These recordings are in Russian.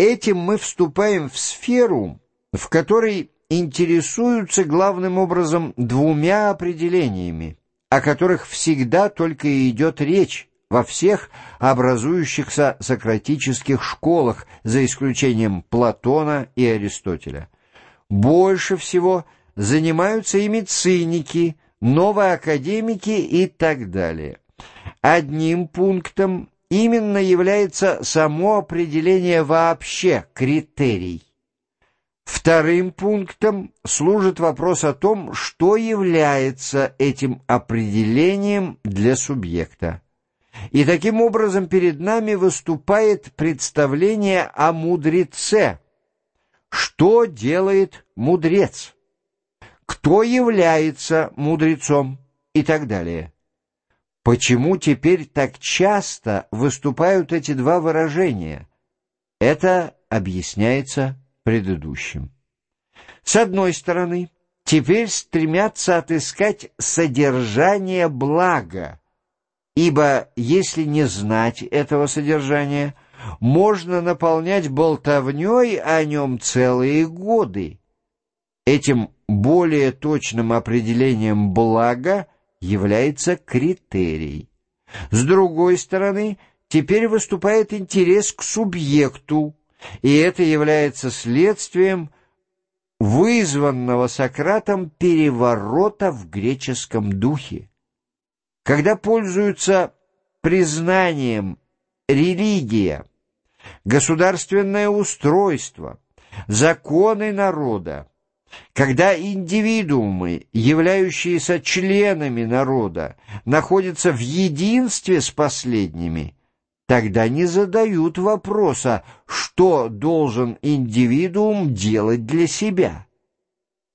Этим мы вступаем в сферу, в которой интересуются главным образом двумя определениями, о которых всегда только и идет речь во всех образующихся сократических школах, за исключением Платона и Аристотеля. Больше всего занимаются ими циники, новоакадемики и так далее. Одним пунктом именно является само определение вообще критерий. Вторым пунктом служит вопрос о том, что является этим определением для субъекта. И таким образом перед нами выступает представление о мудреце. Что делает мудрец? Кто является мудрецом? И так далее. Почему теперь так часто выступают эти два выражения? Это объясняется предыдущим. С одной стороны, теперь стремятся отыскать содержание блага, ибо если не знать этого содержания, можно наполнять болтовней о нем целые годы. Этим более точным определением блага является критерий. С другой стороны, теперь выступает интерес к субъекту, и это является следствием вызванного Сократом переворота в греческом духе. Когда пользуются признанием религия, государственное устройство, законы народа, когда индивидуумы, являющиеся членами народа, находятся в единстве с последними, тогда не задают вопроса, что должен индивидуум делать для себя.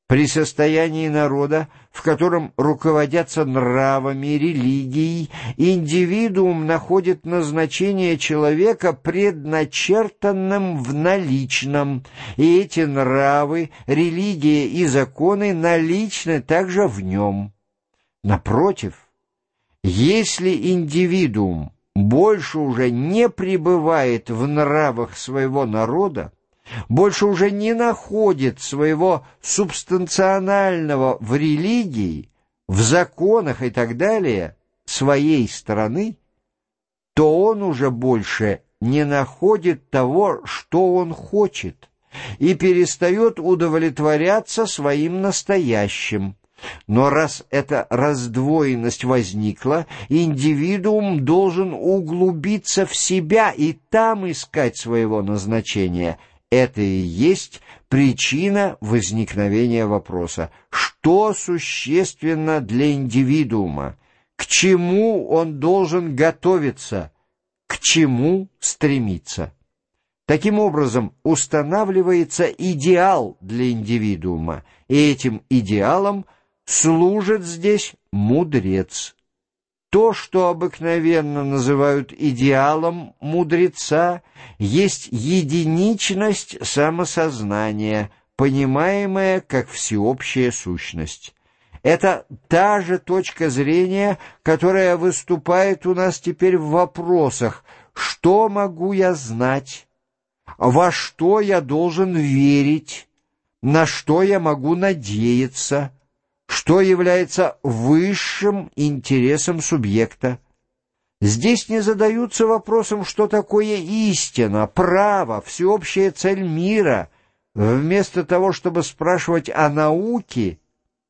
При состоянии народа, в котором руководятся нравами, религией, индивидуум находит назначение человека предначертанным в наличном, и эти нравы, религия и законы наличны также в нем. Напротив, если индивидуум больше уже не пребывает в нравах своего народа, больше уже не находит своего субстанционального в религии, в законах и так далее своей стороны, то он уже больше не находит того, что он хочет, и перестает удовлетворяться своим настоящим. Но раз эта раздвоенность возникла, индивидуум должен углубиться в себя и там искать своего назначения – это и есть причина возникновения вопроса. Что существенно для индивидуума? К чему он должен готовиться? К чему стремиться? Таким образом, устанавливается идеал для индивидуума, и этим идеалом служит здесь мудрец. То, что обыкновенно называют идеалом мудреца, есть единичность самосознания, понимаемая как всеобщая сущность. Это та же точка зрения, которая выступает у нас теперь в вопросах «что могу я знать?», «во что я должен верить?», «на что я могу надеяться?», что является высшим интересом субъекта. Здесь не задаются вопросом, что такое истина, право, всеобщая цель мира. Вместо того, чтобы спрашивать о науке,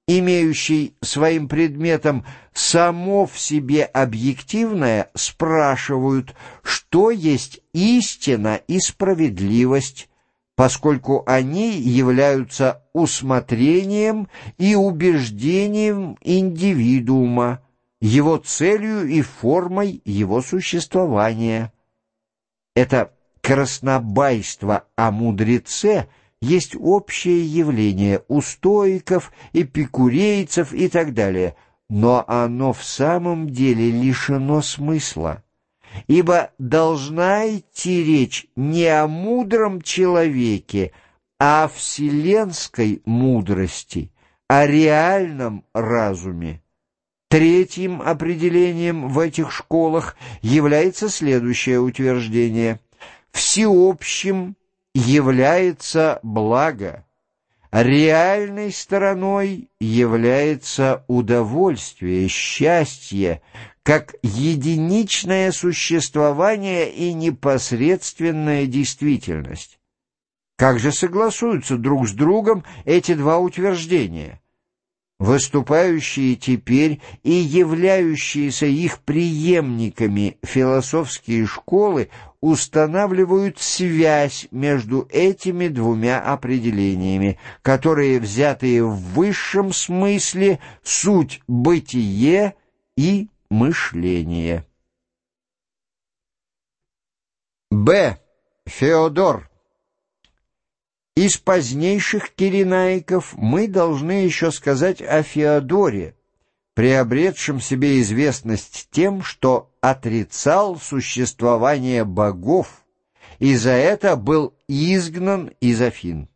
имеющей своим предметом само в себе объективное, спрашивают, что есть истина и справедливость, поскольку они являются усмотрением и убеждением индивидуума, его целью и формой его существования. Это краснобайство о мудреце есть общее явление у стоиков, эпикурейцев и так далее, но оно в самом деле лишено смысла ибо должна идти речь не о мудром человеке, а о вселенской мудрости, о реальном разуме. Третьим определением в этих школах является следующее утверждение. Всеобщим является благо, реальной стороной является удовольствие, счастье, как единичное существование и непосредственная действительность. Как же согласуются друг с другом эти два утверждения? Выступающие теперь и являющиеся их преемниками философские школы устанавливают связь между этими двумя определениями, которые, взятые в высшем смысле, суть бытие и мышление. Б. Феодор из позднейших киренаиков мы должны еще сказать о Феодоре, приобретшем себе известность тем, что отрицал существование богов, и за это был изгнан из Афин.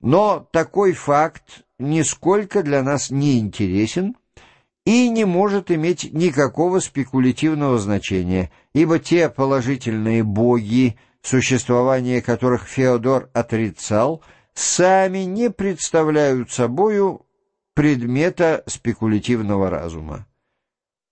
Но такой факт нисколько для нас не интересен и не может иметь никакого спекулятивного значения, ибо те положительные боги, существование которых Феодор отрицал, сами не представляют собою предмета спекулятивного разума.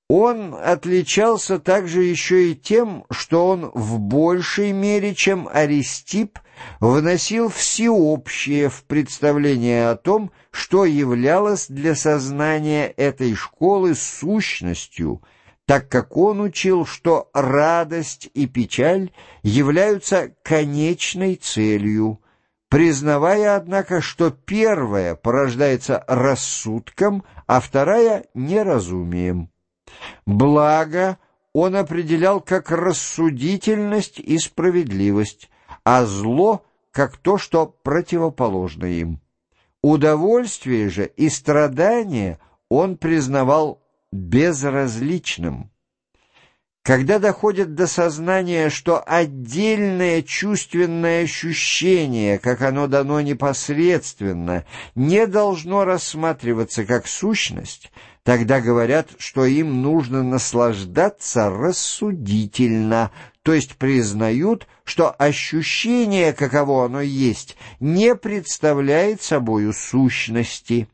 Он отличался также еще и тем, что он в большей мере, чем Аристип, вносил всеобщее в представление о том, что являлось для сознания этой школы сущностью – так как он учил, что радость и печаль являются конечной целью, признавая, однако, что первая порождается рассудком, а вторая — неразумием. Благо он определял как рассудительность и справедливость, а зло — как то, что противоположно им. Удовольствие же и страдания он признавал безразличным. Когда доходит до сознания, что отдельное чувственное ощущение, как оно дано непосредственно, не должно рассматриваться как сущность, тогда говорят, что им нужно наслаждаться рассудительно, то есть признают, что ощущение, каково оно есть, не представляет собою сущности.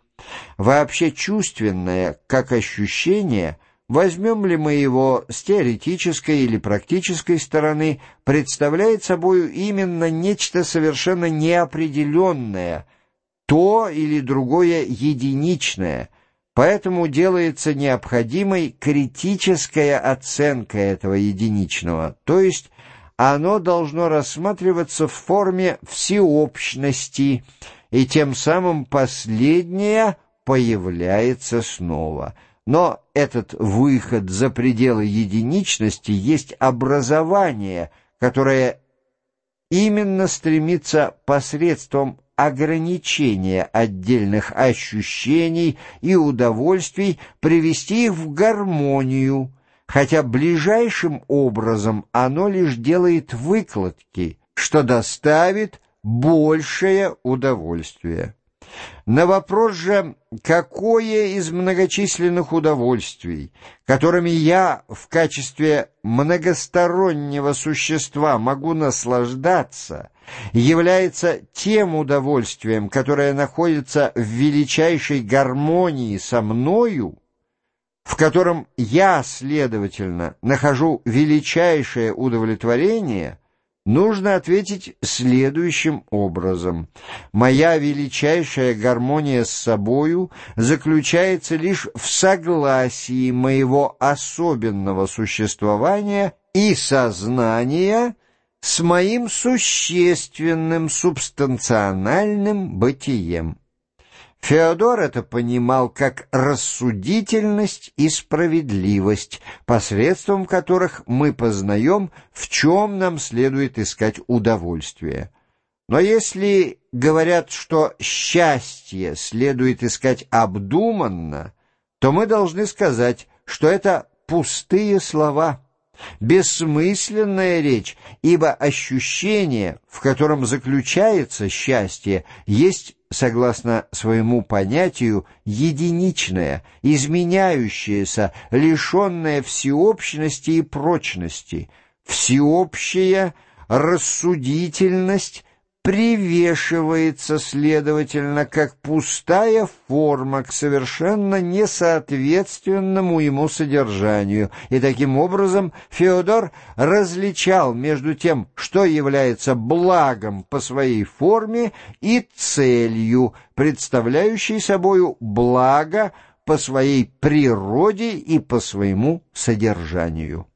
Вообще чувственное, как ощущение, возьмем ли мы его с теоретической или практической стороны, представляет собою именно нечто совершенно неопределенное, то или другое единичное, поэтому делается необходимой критическая оценка этого единичного, то есть оно должно рассматриваться в форме всеобщности – и тем самым последняя появляется снова. Но этот выход за пределы единичности есть образование, которое именно стремится посредством ограничения отдельных ощущений и удовольствий привести их в гармонию, хотя ближайшим образом оно лишь делает выкладки, что доставит большее удовольствие. На вопрос же, какое из многочисленных удовольствий, которыми я в качестве многостороннего существа могу наслаждаться, является тем удовольствием, которое находится в величайшей гармонии со мною, в котором я, следовательно, нахожу величайшее удовлетворение – нужно ответить следующим образом. Моя величайшая гармония с собою заключается лишь в согласии моего особенного существования и сознания с моим существенным субстанциональным бытием. Феодор это понимал как рассудительность и справедливость, посредством которых мы познаем, в чем нам следует искать удовольствие. Но если говорят, что счастье следует искать обдуманно, то мы должны сказать, что это пустые слова, бессмысленная речь, ибо ощущение, в котором заключается счастье, есть согласно своему понятию, единичное, изменяющееся, лишенное всеобщности и прочности, всеобщая рассудительность привешивается, следовательно, как пустая форма к совершенно несоответственному ему содержанию. И таким образом Феодор различал между тем, что является благом по своей форме и целью, представляющей собою благо по своей природе и по своему содержанию.